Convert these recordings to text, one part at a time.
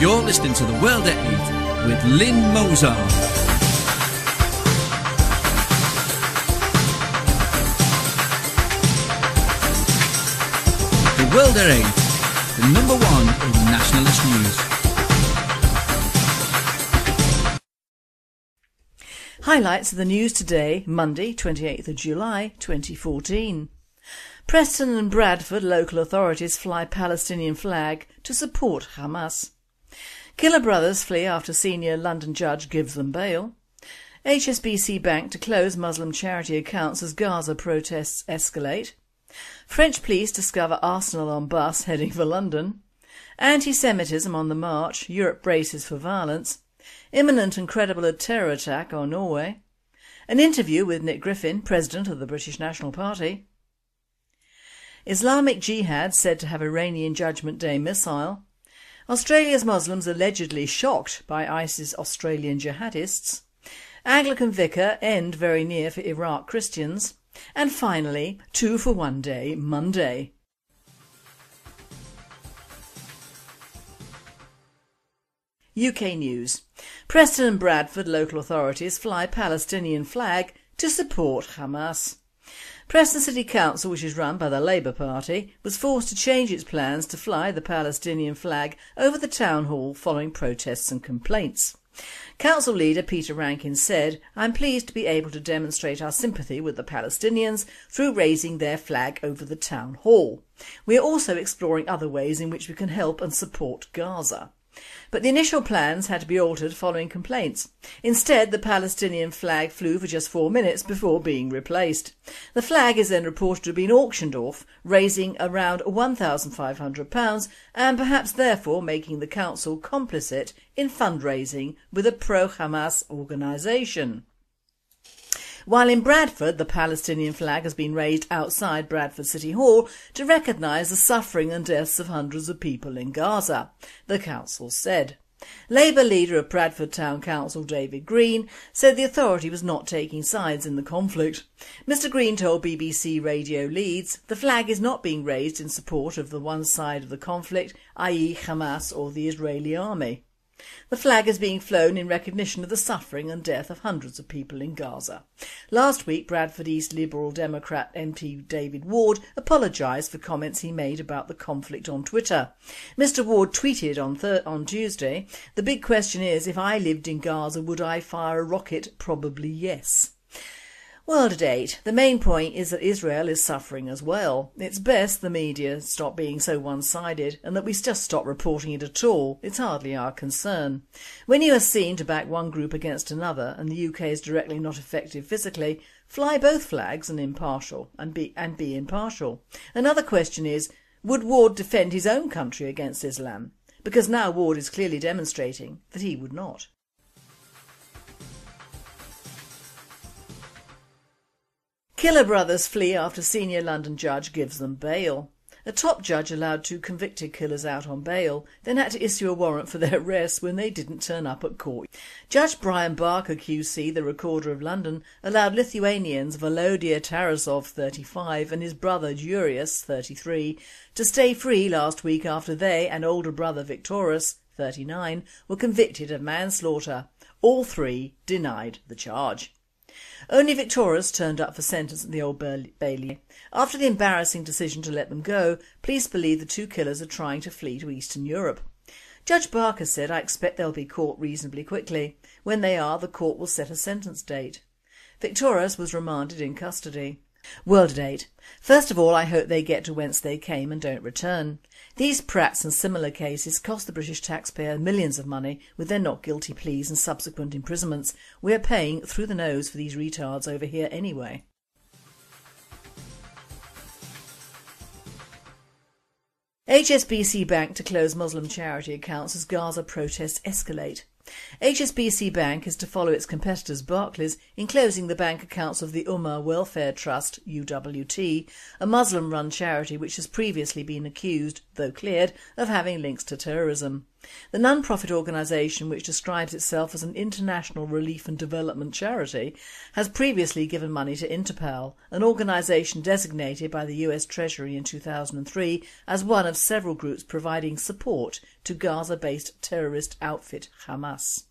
You're listening to The World at 8 with Lynn Mozar. The World at 8, the number one in nationalist news. Highlights of the news today, Monday, 28th of July 2014. Preston and Bradford local authorities fly Palestinian flag to support Hamas. Killer brothers flee after senior London judge gives them bail. HSBC Bank to close Muslim charity accounts as Gaza protests escalate. French police discover arsenal on bus heading for London. Anti-Semitism on the march, Europe braces for violence. Imminent and credible terror attack on Norway. An interview with Nick Griffin, President of the British National Party. Islamic Jihad said to have Iranian Judgment Day missile. Australia's Muslims allegedly shocked by ISIS Australian jihadists. Anglican vicar end very near for Iraq Christians. And finally, two for one day, Monday. UK News. Preston and Bradford local authorities fly Palestinian flag to support Hamas. Preston City Council, which is run by the Labour Party, was forced to change its plans to fly the Palestinian flag over the town hall following protests and complaints. Council leader Peter Rankin said, I'm pleased to be able to demonstrate our sympathy with the Palestinians through raising their flag over the town hall. We are also exploring other ways in which we can help and support Gaza. But the initial plans had to be altered following complaints. Instead, the Palestinian flag flew for just four minutes before being replaced. The flag is then reported to have been auctioned off, raising around £1,500 and perhaps therefore making the council complicit in fundraising with a pro-Hamas organisation. While in Bradford, the Palestinian flag has been raised outside Bradford City Hall to recognise the suffering and deaths of hundreds of people in Gaza, the council said. Labour leader of Bradford Town Council David Green said the authority was not taking sides in the conflict. Mr Green told BBC Radio Leeds the flag is not being raised in support of the one side of the conflict, i.e. Hamas or the Israeli army. The flag is being flown in recognition of the suffering and death of hundreds of people in Gaza. Last week, Bradford East Liberal Democrat MP David Ward apologised for comments he made about the conflict on Twitter. Mr Ward tweeted on, on Tuesday, The big question is, if I lived in Gaza, would I fire a rocket? Probably yes. World at 8. The main point is that Israel is suffering as well. It's best the media stop being so one-sided and that we just stop reporting it at all. It's hardly our concern. When you are seen to back one group against another and the UK is directly not effective physically, fly both flags and impartial and be and be impartial. Another question is, would Ward defend his own country against Islam? Because now Ward is clearly demonstrating that he would not. Killer brothers flee after senior London judge gives them bail. A top judge allowed two convicted killers out on bail, then had to issue a warrant for their arrest when they didn't turn up at court. Judge Brian Barker QC, the Recorder of London, allowed Lithuanians Volodya Tarasov, 35, and his brother Jurius, 33, to stay free last week after they and older brother Victoras, 39, were convicted of manslaughter. All three denied the charge. Only Victoras turned up for sentence at the Old Bailey. After the embarrassing decision to let them go, police believe the two killers are trying to flee to Eastern Europe. Judge Barker said, I expect they'll be caught reasonably quickly. When they are, the court will set a sentence date. Victoras was remanded in custody. World at 8. First of all I hope they get to whence they came and don't return. These Pratts and similar cases cost the British taxpayer millions of money with their not guilty pleas and subsequent imprisonments. We are paying through the nose for these retards over here anyway. HSBC Bank to close Muslim charity accounts as Gaza protests escalate. HSBC Bank is to follow its competitors Barclays in closing the bank accounts of the Ummah Welfare Trust UWT, a Muslim-run charity which has previously been accused, though cleared, of having links to terrorism. The non-profit organisation, which describes itself as an international relief and development charity, has previously given money to Interpal, an organisation designated by the US Treasury in 2003 as one of several groups providing support to Gaza-based terrorist outfit Hamas.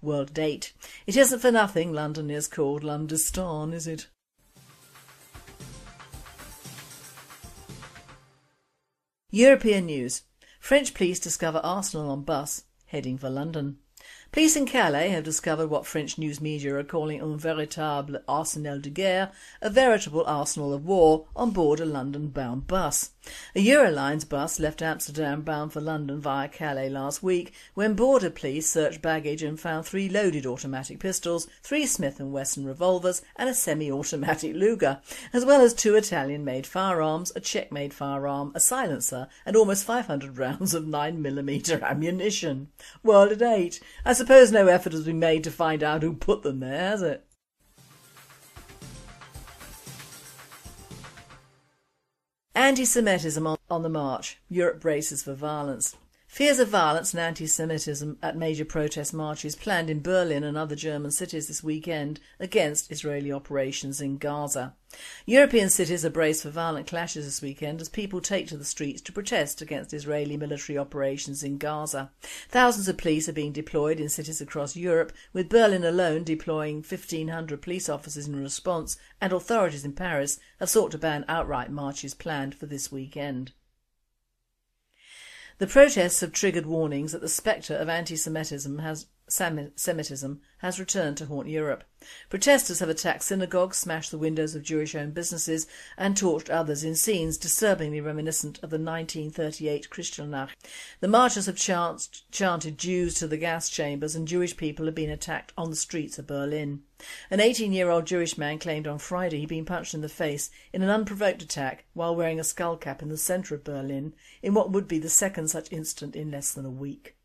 World at 8. It isn't for nothing London is called Londistan, is it? European news. French police discover arsenal on bus heading for London. Police in Calais have discovered what French news media are calling un véritable arsenal de guerre, a veritable arsenal of war, on board a London-bound bus. A Eurolines bus left Amsterdam bound for London via Calais last week when border police searched baggage and found three loaded automatic pistols, three Smith & Wesson revolvers and a semi-automatic Luger, as well as two Italian-made firearms, a Czech-made firearm, a silencer and almost 500 rounds of 9mm ammunition. World at 8. I suppose no effort has been made to find out who put them there, has it? Anti-Semitism on, on the march. Europe braces for violence. Fears of violence and anti-Semitism at major protest marches planned in Berlin and other German cities this weekend against Israeli operations in Gaza. European cities are braced for violent clashes this weekend as people take to the streets to protest against Israeli military operations in Gaza. Thousands of police are being deployed in cities across Europe, with Berlin alone deploying 1,500 police officers in response and authorities in Paris have sought to ban outright marches planned for this weekend. The protests have triggered warnings that the spectre of anti-Semitism has Semitism has returned to haunt Europe. Protesters have attacked synagogues, smashed the windows of Jewish-owned businesses and torched others in scenes disturbingly reminiscent of the 1938 Kristallnacht. The marchers have chant chanted Jews to the gas chambers and Jewish people have been attacked on the streets of Berlin. An 18-year-old Jewish man claimed on Friday he'd been punched in the face in an unprovoked attack while wearing a skull cap in the centre of Berlin in what would be the second such incident in less than a week.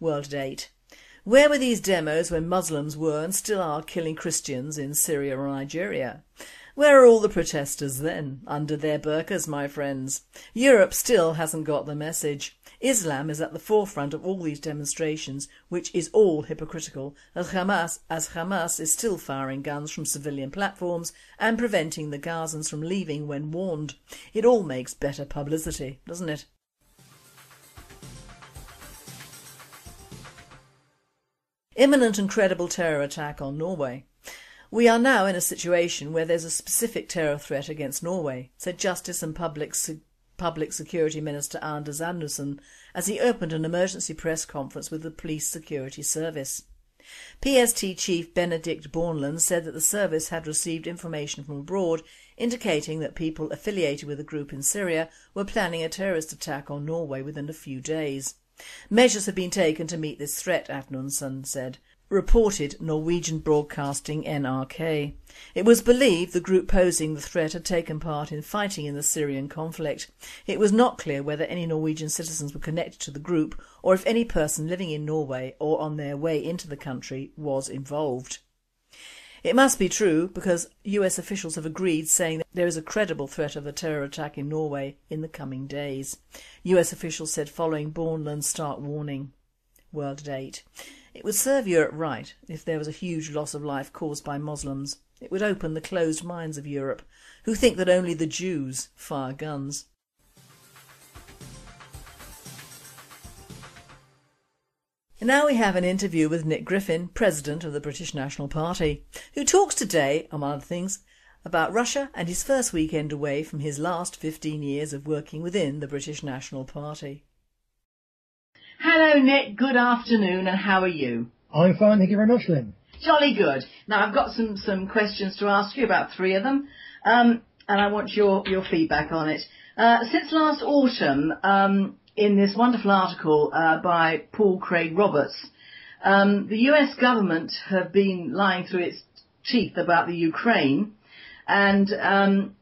World at 8. Where were these demos when Muslims were and still are killing Christians in Syria or Nigeria? Where are all the protesters then? Under their burqas, my friends. Europe still hasn't got the message. Islam is at the forefront of all these demonstrations, which is all hypocritical as Hamas, as Hamas is still firing guns from civilian platforms and preventing the Gazans from leaving when warned. It all makes better publicity, doesn't it? Imminent and credible terror attack on Norway. We are now in a situation where there's a specific terror threat against Norway, said Justice and Public, Se Public Security Minister Anders Anundsen as he opened an emergency press conference with the Police Security Service. PST Chief Benedicte Bjørnland said that the service had received information from abroad indicating that people affiliated with a group in Syria were planning a terrorist attack on Norway within a few days. Measures have been taken to meet this threat, Anundsen said, reported Norwegian Broadcasting NRK. It was believed the group posing the threat had taken part in fighting in the Syrian conflict. It was not clear whether any Norwegian citizens were connected to the group or if any person living in Norway or on their way into the country was involved. It must be true because US officials have agreed saying that there is a credible threat of a terror attack in Norway in the coming days. US officials said following Bjørnland's stark warning. World at 8. It would serve Europe right if there was a huge loss of life caused by Muslims. It would open the closed minds of Europe, who think that only the Jews fire guns. And now we have an interview with Nick Griffin, President of the British National Party, who talks today, among other things, about Russia and his first weekend away from his last 15 years of working within the British National Party. Hello Nick, good afternoon and how are you? I'm fine, thank you very much Lynn. Jolly good. Now I've got some, some questions to ask you, about three of them, um, and I want your, your feedback on it. Uh, since last autumn, um, in this wonderful article uh, by Paul Craig Roberts. Um, the US government have been lying through its teeth about the Ukraine and um,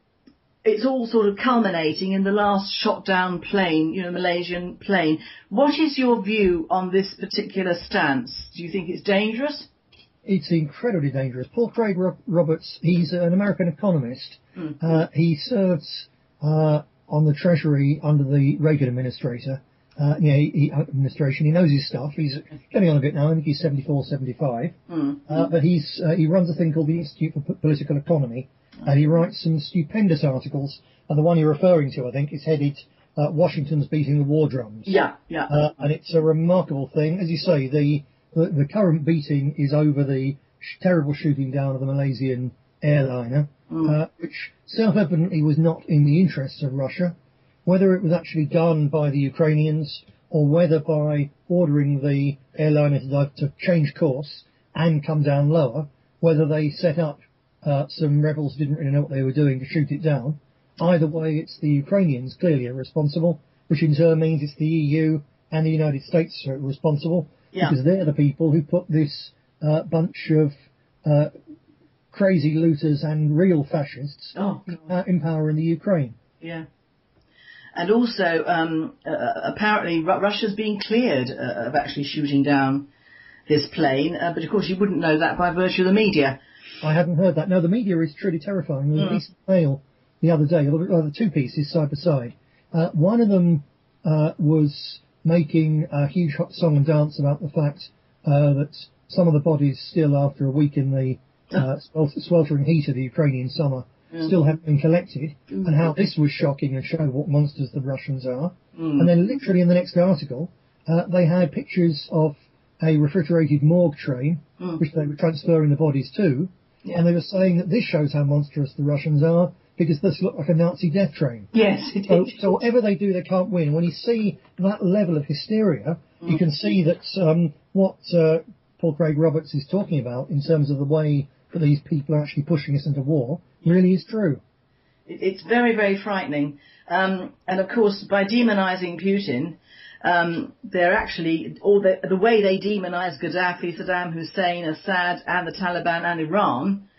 it's all sort of culminating in the last shot down plane, you know, Malaysian plane. What is your view on this particular stance? Do you think it's dangerous? It's incredibly dangerous. Paul Craig Roberts, he's an American economist. Mm-hmm. Uh, he serves uh, on the Treasury under the Reagan administrator, uh, yeah, he, he, administration. He knows his stuff. He's getting on a bit now. I think he's 74, 75. Mm. Uh, but he's uh, he runs a thing called the Institute for P- Political Economy, and he writes some stupendous articles. And the one you're referring to, I think, is headed uh, "Washington's beating the war drums." Yeah, yeah. Uh, and it's a remarkable thing. As you say, the, the, the current beating is over the sh- terrible shooting down of the Malaysian airliner, uh, which self-evidently was not in the interests of Russia. Whether it was actually done by the Ukrainians or whether by ordering the airliner to, to change course and come down lower, whether they set up uh, some rebels who didn't really know what they were doing to shoot it down. Either way, it's the Ukrainians clearly are responsible, which in turn means it's the EU and the United States are responsible Yeah. because they're the people who put this uh, bunch of uh, crazy looters and real fascists Oh, uh, in power in the Ukraine. Yeah. And also, um, uh, apparently, Ru- Russia's being cleared uh, of actually shooting down this plane, uh, but of course, you wouldn't know that by virtue of the media. I hadn't heard that. No, the media is truly terrifying. There was a piece of mail the other day, or the two pieces side by side. Uh, one of them uh, was making a huge hot song and dance about the fact uh, that some of the bodies still, after a week in the uh, sweltering heat of the Ukrainian summer, still haven't been collected, and how this was shocking and showed what monsters the Russians are. And then, literally in the next article, uh, they had pictures of a refrigerated morgue train, which they were transferring the bodies to, Yeah. and they were saying that this shows how monstrous the Russians are because this looked like a Nazi death train. Yes, it So, did. so whatever they do, they can't win. When you see that level of hysteria, you can see that um, what uh, Paul Craig Roberts is talking about in terms of the way that these people are actually pushing us into war really is true. It's very, very frightening. Um, and of course, by demonising Putin, um, they're actually, or the, the way they demonise Gaddafi, Saddam Hussein, Assad, and the Taliban and Iran,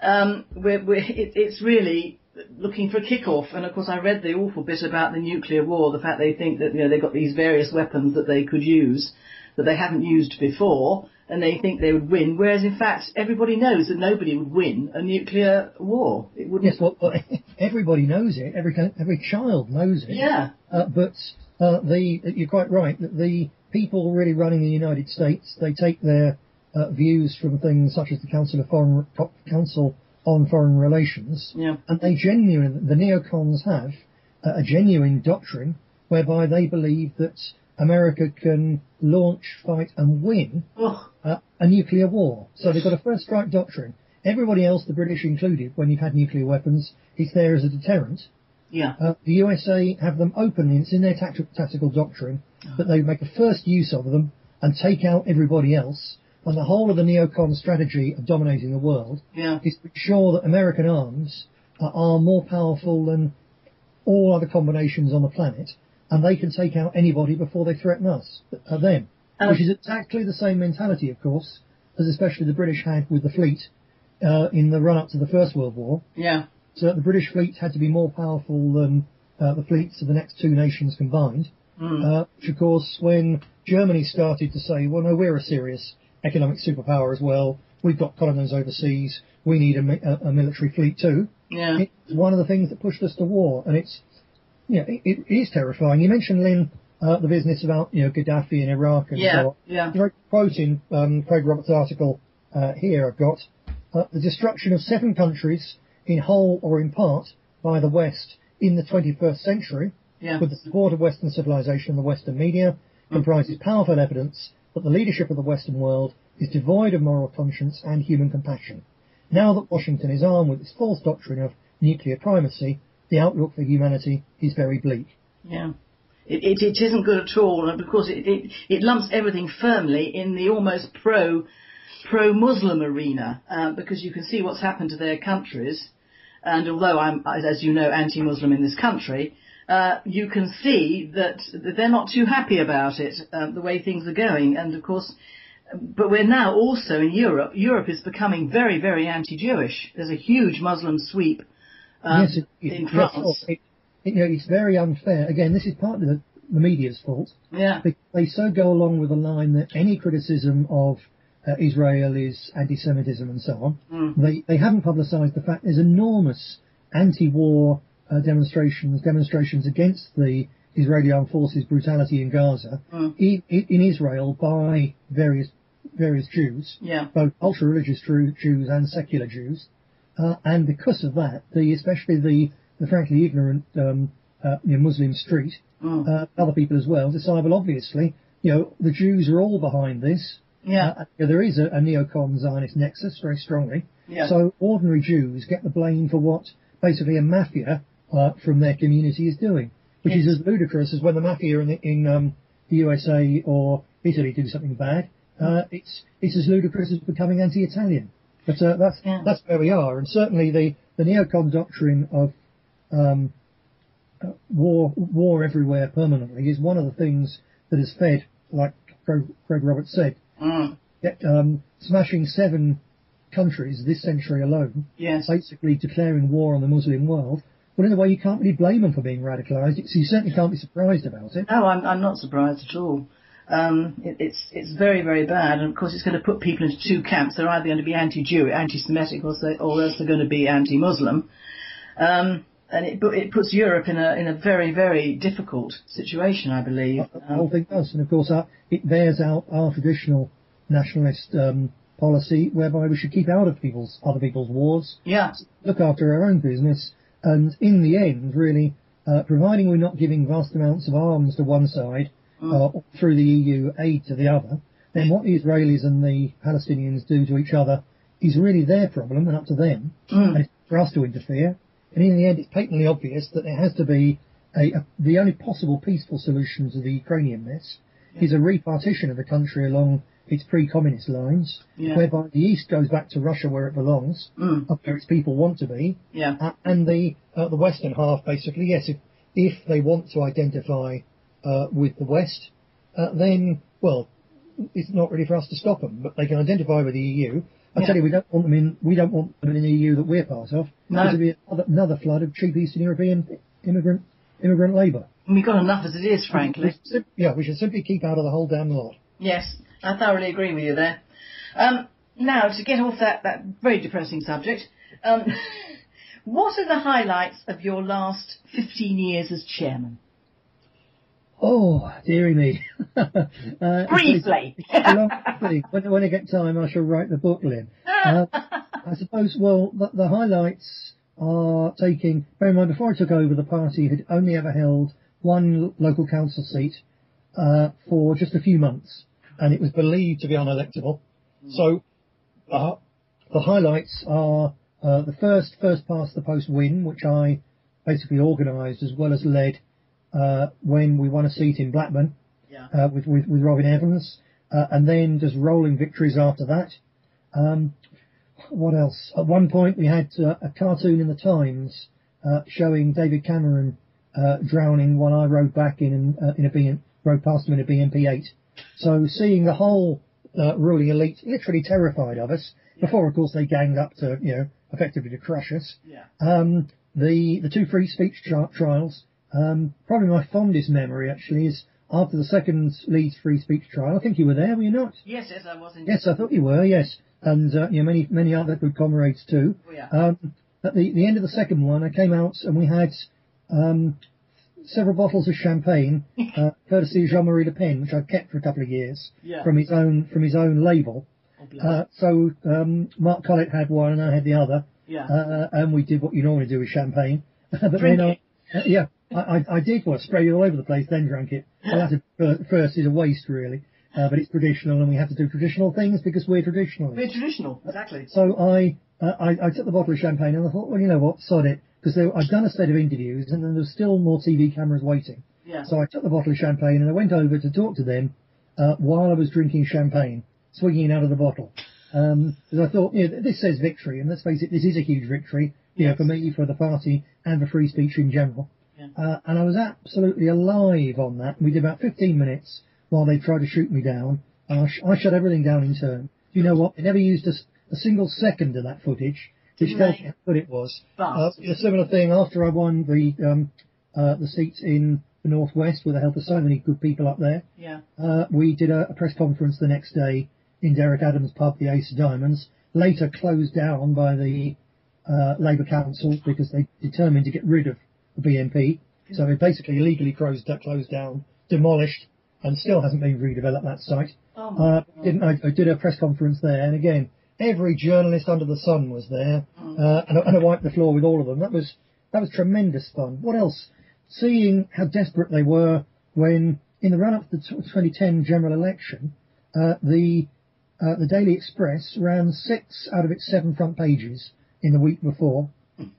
um, we're, we're, it, it's really looking for a kick-off. And of course, I read the awful bit about the nuclear war, the fact they think that you know they've got these various weapons that they could use that they haven't used before, and they think they would win. Whereas in fact, everybody knows that nobody would win a nuclear war. It wouldn't. Yes, well, well, everybody knows it. Every every child knows it. Yeah. Uh, but uh, the you're quite right that the people really running the United States they take their uh, views from things such as the Council of Foreign Council on Foreign Relations, Yeah. and they genuine the neocons have uh, a genuine doctrine whereby they believe that America can launch, fight, and win Oh, uh, a nuclear war. So they've got a first strike doctrine. Everybody else, the British included, when you've had nuclear weapons, is there as a deterrent. yeah. Uh, the USA have them openly, it's in their tacti- tactical doctrine, that they make a first use of them and take out everybody else. And the whole of the neocon strategy of dominating the world Yeah. is to ensure that American arms uh, are more powerful than all other combinations on the planet, and they can take out anybody before they threaten us, uh, them. Um, Which is exactly the same mentality, of course, as especially the British had with the fleet uh, in the run-up to the First World War. Yeah. So the British fleet had to be more powerful than uh, the fleets of the next two nations combined. Uh, which, of course, when Germany started to say, well, no, we're a serious economic superpower as well. We've got colonies overseas. We need a, mi- a, a military fleet too. Yeah. It's one of the things that pushed us to war, and it's, know, it, it is terrifying. You mentioned, Lynn, uh, the business about, you know, Gaddafi in Iraq and Yeah. so on. Yeah. Very quoting um, Craig Roberts' article uh, here I've got, uh, the destruction of seven countries in whole or in part by the West in the 21st century, Yeah. with the support of Western civilization and the Western media, comprises powerful evidence that the leadership of the Western world is devoid of moral conscience and human compassion. Now that Washington is armed with its false doctrine of nuclear primacy, the outlook for humanity is very bleak. Yeah. It, it, it isn't good at all and because it, it, it lumps everything firmly in the almost pro pro Muslim arena uh, because you can see what's happened to their countries and although I'm as you know anti-Muslim in this country uh, you can see that they're not too happy about it um, the way things are going and of course but we're now also in Europe Europe is becoming very very anti-Jewish there's a huge Muslim sweep um, yes, it, it, in France it, you know, it's very unfair. Again, this is partly the, the media's fault. yeah They, they so go along with the line that any criticism of uh, Israel is anti-Semitism and so on. Mm. They they haven't publicised the fact there's enormous anti-war uh, demonstrations demonstrations against the Israeli armed forces brutality in Gaza, in, in Israel by various various Jews, Yeah. both ultra-religious Jews and secular Jews, uh, and because of that, the especially the, the frankly ignorant um, uh, you know, Muslim street, uh, other people as well, decide well obviously, you know, the Jews are all behind this. Yeah. Uh, you know, there is a, a neocon Zionist nexus very strongly. Yeah. So ordinary Jews get the blame for what basically a mafia uh, from their community is doing, which is as ludicrous as when the mafia in, the, in um, the USA or Italy do something bad. Uh, it's it's as ludicrous as becoming anti-Italian. But uh, that's Yeah. that's where we are, and certainly the the neocon doctrine of um, uh, war war everywhere permanently is one of the things that is fed, like Craig Roberts said, Mm. um, smashing seven countries this century alone, Yes. basically declaring war on the Muslim world. Well, in a way, you can't really blame them for being radicalised. So you certainly can't be surprised about it. No, I'm, I'm not surprised at all. Um, it, it's it's very very bad, and of course it's going to put people into two camps. They're either going to be anti-Jew, anti-Semitic, or, say, or else they're going to be anti-Muslim. Um, and it, it puts Europe in a in a very very difficult situation, I believe. The whole Um, thing does, and of course, uh, it bears out our traditional nationalist um, policy, whereby we should keep out of people's other people's wars, yeah, look after our own business, and in the end, really, uh, providing we're not giving vast amounts of arms to one side uh, or through the EU aid to the other, then what the Israelis and the Palestinians do to each other is really their problem and up to them. And for us to interfere. And in the end, it's patently obvious that there has to be a, a the only possible peaceful solution to the Ukrainian mess is a repartition of the country along its pre-communist lines, Yeah. whereby the east goes back to Russia where it belongs, Mm. up where its people want to be, yeah, uh, and the uh, the western half basically yes if if they want to identify uh, with the west uh, then well it's not really for us to stop them but they can identify with the EU I Yeah. tell you we don't want them in we don't want them in the EU that we're part of No. there'll be another, another flood of cheap Eastern European immigrant immigrant labour we've got enough as it is, frankly. Yeah we should simply keep out of the whole damn lot Yes, I thoroughly agree with you there. Um, now, to get off that, that very depressing subject, um, what are the highlights of your last 15 years as chairman? Oh, dearie me. uh, Briefly. It's a long thing. When, when I get time, I shall write the book, Lynn. Uh, I suppose, well, the, the highlights are taking, bear in mind, before I took over, the party had only ever held one local council seat uh, for just a few months, and it was believed to be unelectable. So, uh, the highlights are uh, the first first past the post win, which I basically organised as well as led when we won a seat in Blackburn Yeah. uh, with, with with Robin Evans, uh, and then just rolling victories after that. Um, what else? At one point, we had uh, a cartoon in the Times uh, showing David Cameron uh, drowning while I rode back in uh, in a BM, rode past him in a BMP8. So seeing the whole uh, ruling elite literally terrified of us. Before, of course, they ganged up to you know effectively to crush us. Yeah. Um, the the two free speech tri- trials. Um, probably my fondest memory actually is after the second Leeds free speech trial. I think you were there, were you not? Yes, yes, I was in. Yes, I thought you were. Yes, and uh, you know many many other good comrades too. Oh, yeah. Um, at the the end of the second one, I came out and we had um, several bottles of champagne, uh, courtesy of Jean-Marie Le Pen, which I've kept for a couple of years Yeah. from his own from his own label. Oh. Uh, so um, Mark Collett had one and I had the other, yeah. uh, and we did what you normally do with champagne. but Drink then. I, uh, yeah, I, I, I did well, spray it all over the place, then drank it. Well, that fir- first is a waste really, uh, but it's traditional, and we have to do traditional things because we're traditionalists. We're traditional, exactly. So I, uh, I, I took the bottle of champagne and I thought, well, you know what, sod it, because I'd done a set of interviews and then there was still more TV cameras waiting. Yeah. So I took the bottle of champagne and I went over to talk to them uh, while I was drinking champagne, swinging it out of the bottle. Um, because I thought, you know, this says victory, and let's face it, this is a huge victory, you know, for me, for the party, and for free speech in general. Yeah. Uh, and I was absolutely alive on that. We did about 15 minutes while they tried to shoot me down, and I, sh- I shut everything down in turn. You know what? They never used a, single second of that footage, which Didn't tells you how good it was. Uh, a similar thing after I won the um, uh, the seats in the northwest with the help of so many good people up there. Yeah. Uh, we did a, a press conference the next day in Derek Adams' pub, the Ace of Diamonds. Later closed down by the uh, Labour Council because they determined to get rid of the BNP. So it basically illegally closed, closed down, demolished, and still hasn't been redeveloped that site. Oh Uh, didn't, I, I did a press conference there, and again, every journalist under the sun was there, uh, and, I, and I wiped the floor with all of them. That was that was tremendous fun. What else? Seeing how desperate they were when, in the run-up to the tw- 2010 general election, uh, the uh, the Daily Express ran six out of its seven front pages in the week before,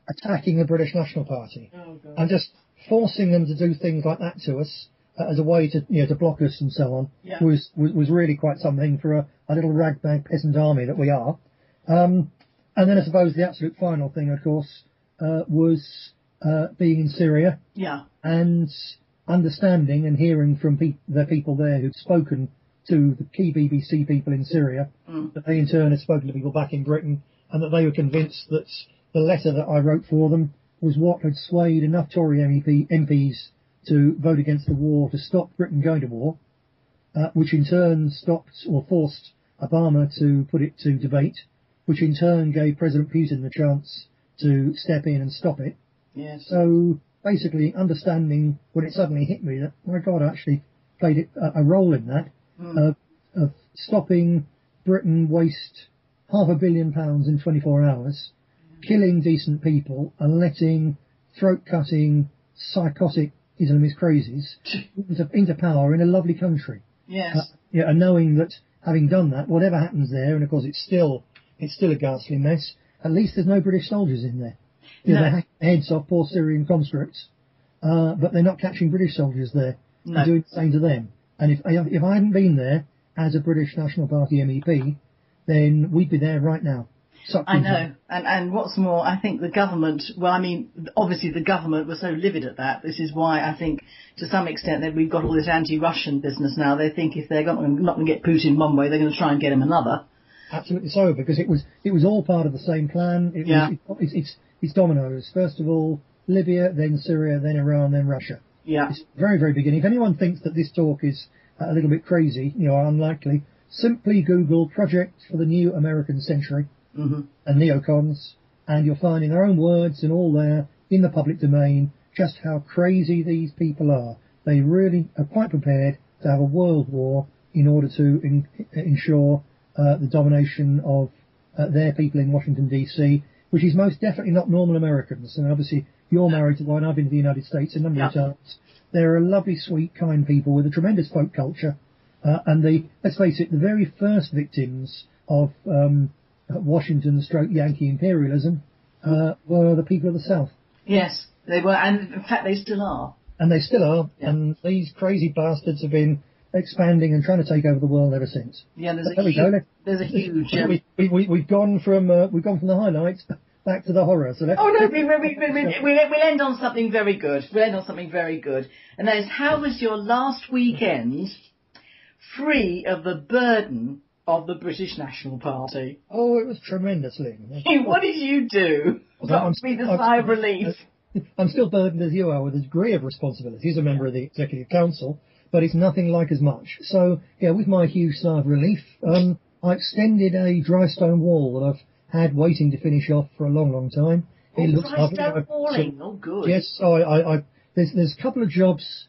attacking the British National Party Oh, and just forcing them to do things like that to us uh, as a way to you know to block us and so on Yeah. was, was was really quite something for a, a little ragbag peasant army that we are. Um, and then I suppose the absolute final thing, of course, uh, was uh, being in Syria Yeah. and understanding and hearing from pe- the people there who'd spoken to the key BBC people in Syria, Mm. that they in turn had spoken to people back in Britain, and that they were convinced that the letter that I wrote for them was what had swayed enough Tory MEP, MPs to vote against the war to stop Britain going to war, uh, which in turn stopped or forced Obama to put it to debate, which in turn gave President Putin the chance to step in and stop it. Yes. So basically, understanding when it suddenly hit me that my God, I actually played it, a, a role in that of, of stopping Britain waste half a billion pounds in 24 hours, killing decent people, and letting throat-cutting, psychotic Islamist crazies into, into power in a lovely country. yes. Uh, yeah, and knowing that having done that, whatever happens there, and of course it's still it's still a ghastly mess. At least there's no British soldiers in there. You know, No. they're heads off poor Syrian conscripts, uh, but they're not catching British soldiers there No. and doing the same to them. And if if I hadn't been there as a British National Party MEP, then we'd be there right now. I know, and and what's more, I think the government. Well, I mean, obviously the government was so livid at that. This is why I think, to some extent, that we've got all this anti-Russian business now. They think if they're not, not going to get Putin one way, they're going to try and get him another. Absolutely so, because it was it was all part of the same plan. It Yeah. was, it's, it's it's dominoes. First of all, Libya, then Syria, then Iran, then Russia. Yeah, It's very, very beginning. If anyone thinks that this talk is a little bit crazy, you know, unlikely, simply Google Project for the New American Century hmm and neocons, and you'll find in their own words and all there in the public domain just how crazy these people are. They really are quite prepared to have a world war in order to in, ensure uh, the domination of uh, their people in Washington DC, which is most definitely not normal Americans. And obviously, you're married to one. I've been to the United States a number of times. They're a lovely, sweet, kind people with a tremendous folk culture. Uh, and the, let's face it, the very first victims of um, Washington stroke Yankee imperialism uh, were the people of the South. yes, they were, and in fact they still are. And they still are. Yeah. And these crazy bastards have been expanding and trying to take over the world ever since. Yeah, there's a There we go. huge, Let's- there's a huge. Um, we, we, we, we've gone from uh, we've gone from the highlights back to the horror. So let's, Oh no, we, we, we, we, we, we'll we'll end on something very good. We'll end on something very good. And that is, how was your last weekend free of the burden of the British National Party? oh, it was tremendous, Lynn. what did you do? Well, I'm- Got me the I'm- sigh of relief. I'm still burdened as you are with a degree of responsibility as a member of the Executive Council, but it's nothing like as much. So, yeah, with my huge sigh of relief, um, I extended a dry stone wall that I've had waiting to finish off for a long, long time. Oh, It looks dry lovely. stone walling. Oh, good. Yes, so I, I, I there's there's a couple of jobs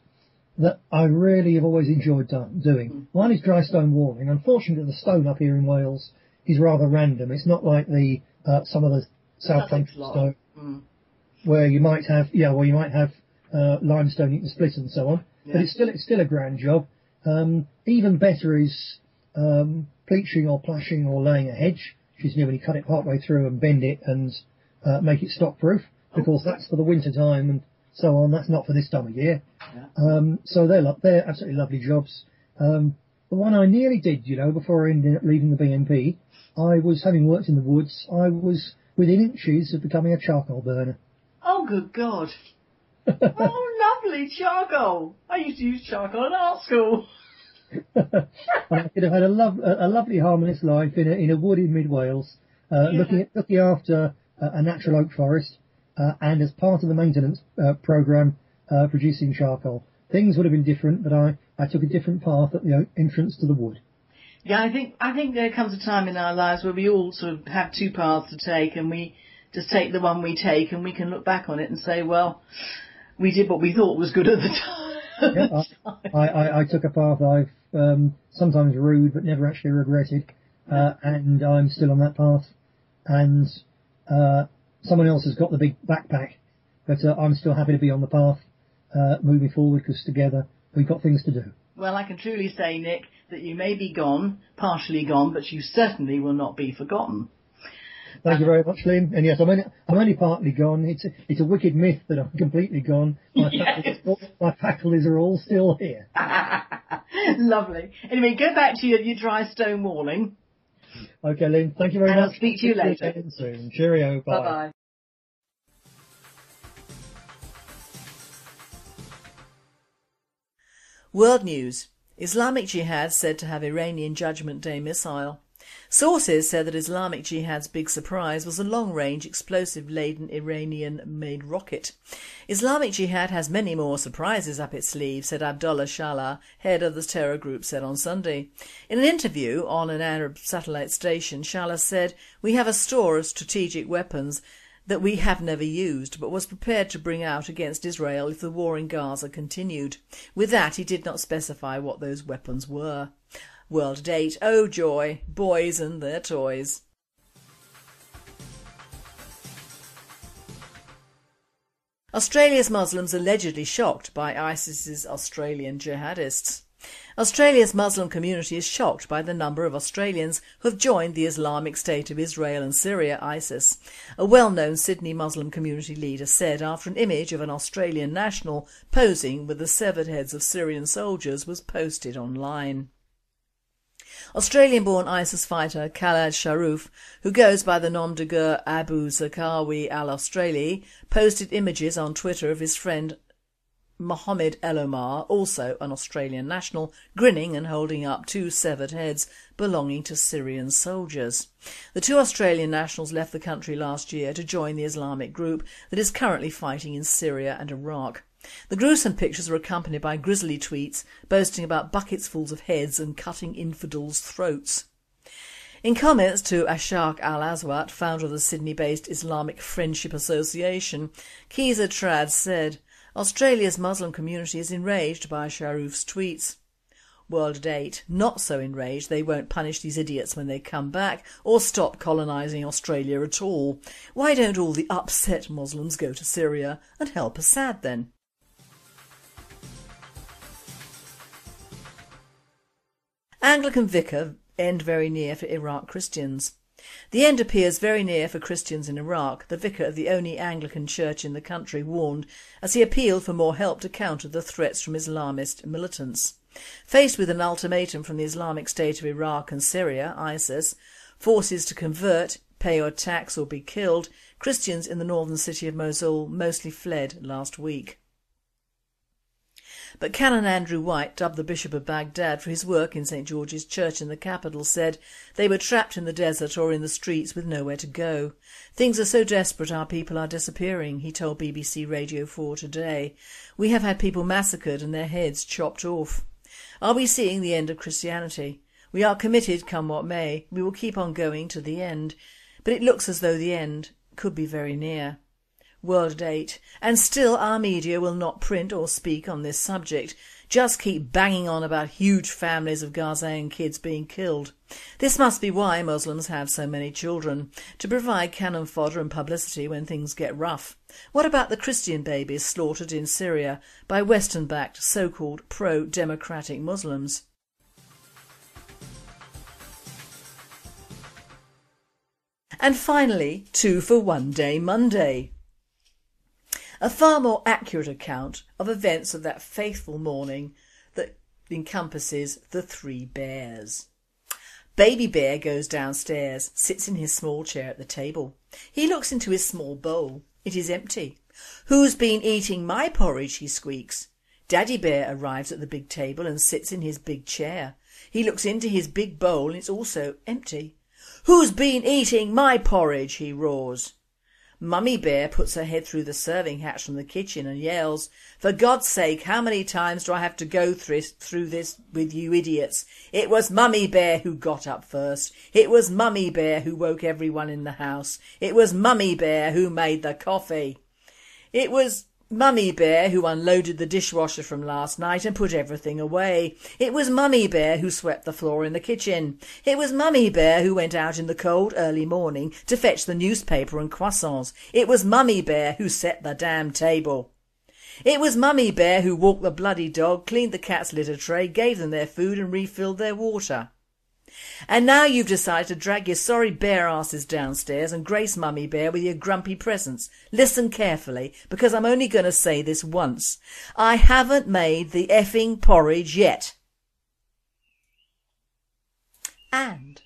that I really have always enjoyed do- doing. One is dry stone walling. Unfortunately, the stone up here in Wales is rather random. It's not like the uh, some of the South Country stone Mm. where you might have yeah, well you might have uh, limestone you can split and so on. But it's still it's still a grand job. Um, even better is um, pleaching or plashing or laying a hedge, which is new when you cut it part way through and bend it and uh, make it stock proof. Because course, that's for the winter time and so on. That's not for this time of year. Yeah. Um, so they're lo- they're absolutely lovely jobs. Um, the one I nearly did, you know, before I ended up leaving the BNP, I was having worked in the woods. I was within inches of becoming a charcoal burner. Oh, good God. oh, lovely charcoal. I used to use charcoal in art school. I could have had a, lov- a, a lovely harmonious life in a, in a wood in mid Wales, uh, Yeah. looking at, looking after uh, a natural oak forest, and as part of the maintenance uh, program, uh, producing charcoal. Things would have been different, but I, I took a different path at the entrance to the wood. Yeah, I think I think there comes a time in our lives where we all sort of have two paths to take, and we just take the one we take, and we can look back on it and say, well, we did what we thought was good at the time. Yeah, I, I, I took a path I've um, sometimes rued but never actually regretted, uh, and I'm still on that path. And uh, someone else has got the big backpack, but uh, I'm still happy to be on the path uh, moving forward because together we've got things to do. Well, I can truly say, Nick, that you may be gone, partially gone, but you certainly will not be forgotten. Thank you very much, Lynn. And yes, I'm only, I'm only partly gone. It's a, it's a wicked myth that I'm completely gone. My, Yes. faculties, my faculties are all still here. Lovely. Anyway, go back to your, your dry stone walling. Okay, Lynn. Thank you very And I'll much. speak to you later. again soon. Cheerio. Bye bye. World News. Islamic Jihad said to have Iranian Judgment Day missile. Sources said that Islamic Jihad's big surprise was a long-range explosive-laden Iranian-made rocket. Islamic Jihad has many more surprises up its sleeve, said Abdullah Shallah, head of the terror group, said on Sunday. In an interview on an Arab satellite station, Shallah said, We have a store of strategic weapons that we have never used but was prepared to bring out against Israel if the war in Gaza continued. With that he did not specify what those weapons were. World date, oh joy, boys and their toys. Australia's Muslims allegedly shocked by ISIS's Australian jihadists. Australia's Muslim community is shocked by the number of Australians who have joined the Islamic State of Israel and Syria ISIS. A well-known Sydney Muslim community leader said after an image of an Australian national posing with the severed heads of Syrian soldiers was posted online. Australian-born ISIS fighter Khaled Sharif, who goes by the nom de guerre Abu Zakawi al-Australi, posted images on Twitter of his friend Mohammed El Omar, also an Australian national, grinning and holding up two severed heads belonging to Syrian soldiers. The two Australian nationals left the country last year to join the Islamic group that is currently fighting in Syria and Iraq. The gruesome pictures are accompanied by grisly tweets boasting about bucketsfuls of heads and cutting infidels' throats. In comments to Asharq Al-Awsat, founder of the Sydney based Islamic Friendship Association, Keysar Trad said, Australia's Muslim community is enraged by Sharif's tweets. World at 8, not so enraged they won't punish these idiots when they come back or stop colonising Australia at all. Why don't all the upset Muslims go to Syria and help Assad then? Anglican vicar end very near for Iraq Christians. The end appears very near for Christians in Iraq, the vicar of the only Anglican church in the country warned as he appealed for more help to counter the threats from Islamist militants. Faced with an ultimatum from the Islamic State of Iraq and Syria, ISIS, forces to convert, pay your tax or be killed, Christians in the northern city of Mosul mostly fled last week. But Canon Andrew White, dubbed the Bishop of Baghdad for his work in St George's Church in the capital, said they were trapped in the desert or in the streets with nowhere to go. Things are so desperate our people are disappearing, he told BBC Radio 4 today. We have had people massacred and their heads chopped off. Are we seeing the end of Christianity? We are committed, come what may. We will keep on going to the end. But it looks as though the end could be very near. World at 8. And still our media will not print or speak on this subject. Just keep banging on about huge families of Ghazaean kids being killed. This must be why Muslims have so many children, to provide cannon fodder and publicity when things get rough. What about the Christian babies slaughtered in Syria by Western-backed so-called pro-democratic Muslims? And finally, two for one day Monday. A far more accurate account of events of that faithful morning that encompasses the three bears. Baby Bear goes downstairs, sits in his small chair at the table. He looks into his small bowl. It is empty. Who's been eating my porridge? he squeaks. Daddy Bear arrives at the big table and sits in his big chair. He looks into his big bowl and it's also empty. Who's been eating my porridge? he roars. Mummy Bear puts her head through the serving hatch from the kitchen and yells, For God's sake, how many times do I have to go through this with you idiots? It was Mummy Bear who got up first. It was Mummy Bear who woke everyone in the house. It was Mummy Bear who made the coffee. It was Mummy Bear who unloaded the dishwasher from last night and put everything away. It was Mummy Bear who swept the floor in the kitchen. It was Mummy Bear who went out in the cold early morning to fetch the newspaper and croissants. It was Mummy Bear who set the damn table. It was Mummy Bear who walked the bloody dog, cleaned the cat's litter tray, gave them their food and refilled their water. And now you've decided to drag your sorry bear asses downstairs and grace Mummy Bear with your grumpy presence. Listen carefully, because I'm only going to say this once. I haven't made the effing porridge yet. And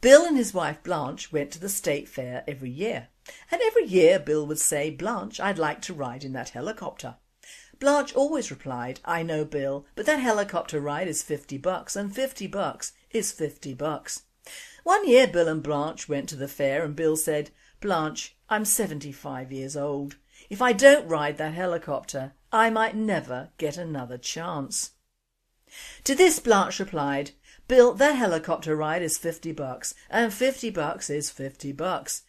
Bill and his wife Blanche went to the state fair every year. And every year Bill would say, Blanche, I'd like to ride in that helicopter. Blanche always replied, I know Bill, but that helicopter ride is fifty bucks and fifty bucks is fifty bucks. One year Bill and Blanche went to the fair and Bill said, Blanche, I'm 75 years old. If I don't ride that helicopter, I might never get another chance. To this Blanche replied, Bill, that helicopter ride is 50 bucks and 50 bucks is 50 bucks.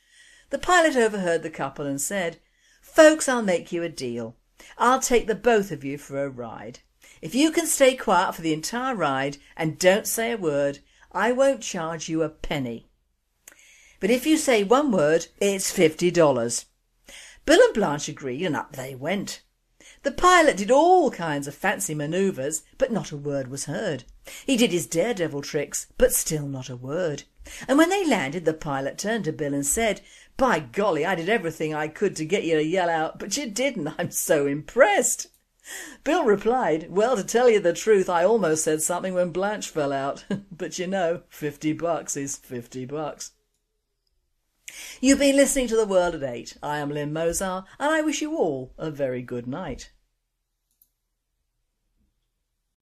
The pilot overheard the couple and said, Folks, I'll make you a deal. I'll take the both of you for a ride. If you can stay quiet for the entire ride and don't say a word, I won't charge you a penny. But if you say one word, it's fifty dollars. Bill and Blanche agreed and up they went. The pilot did all kinds of fancy manoeuvres, but not a word was heard. He did his daredevil tricks, but still not a word. And when they landed, the pilot turned to Bill and said, by golly, I did everything I could to get you to yell out, but you didn't. I'm so impressed. Bill replied, well, to tell you the truth, I almost said something when Blanche fell out. but you know, 50 bucks is 50 bucks. You've been listening to The World at 8. I am Lynne Mozar and I wish you all a very good night.